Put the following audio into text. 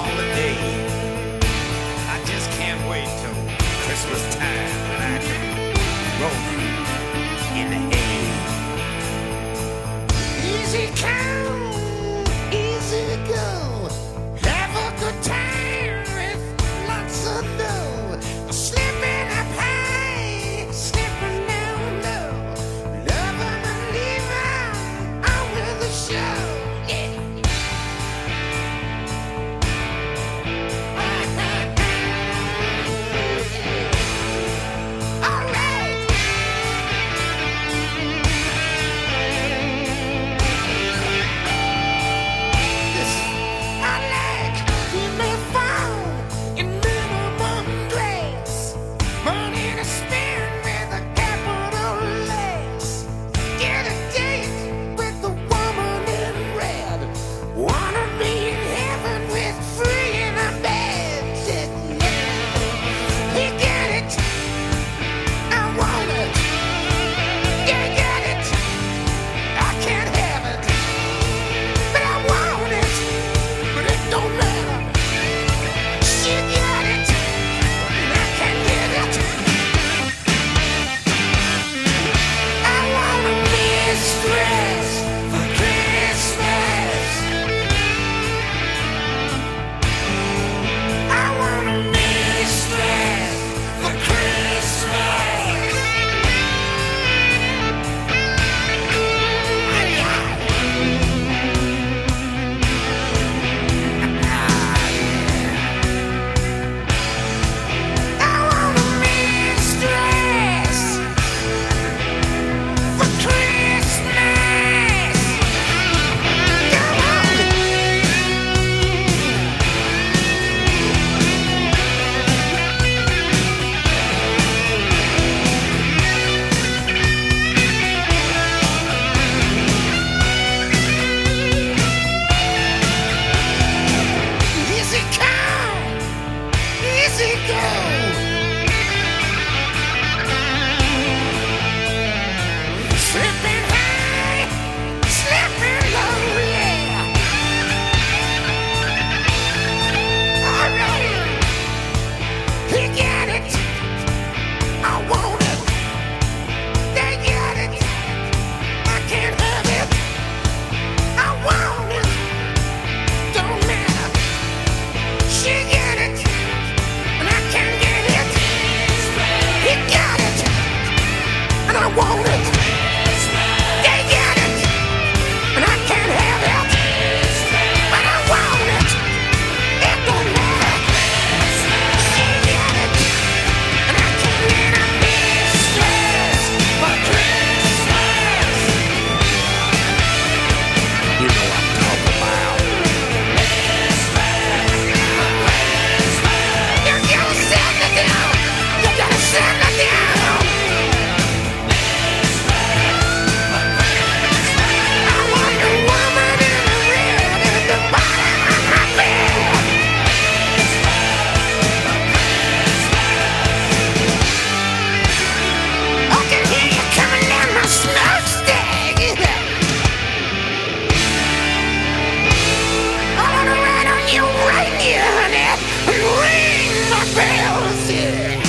holiday. I just can't wait till Christmas time when I can roll you in the head. Straight. bullshit!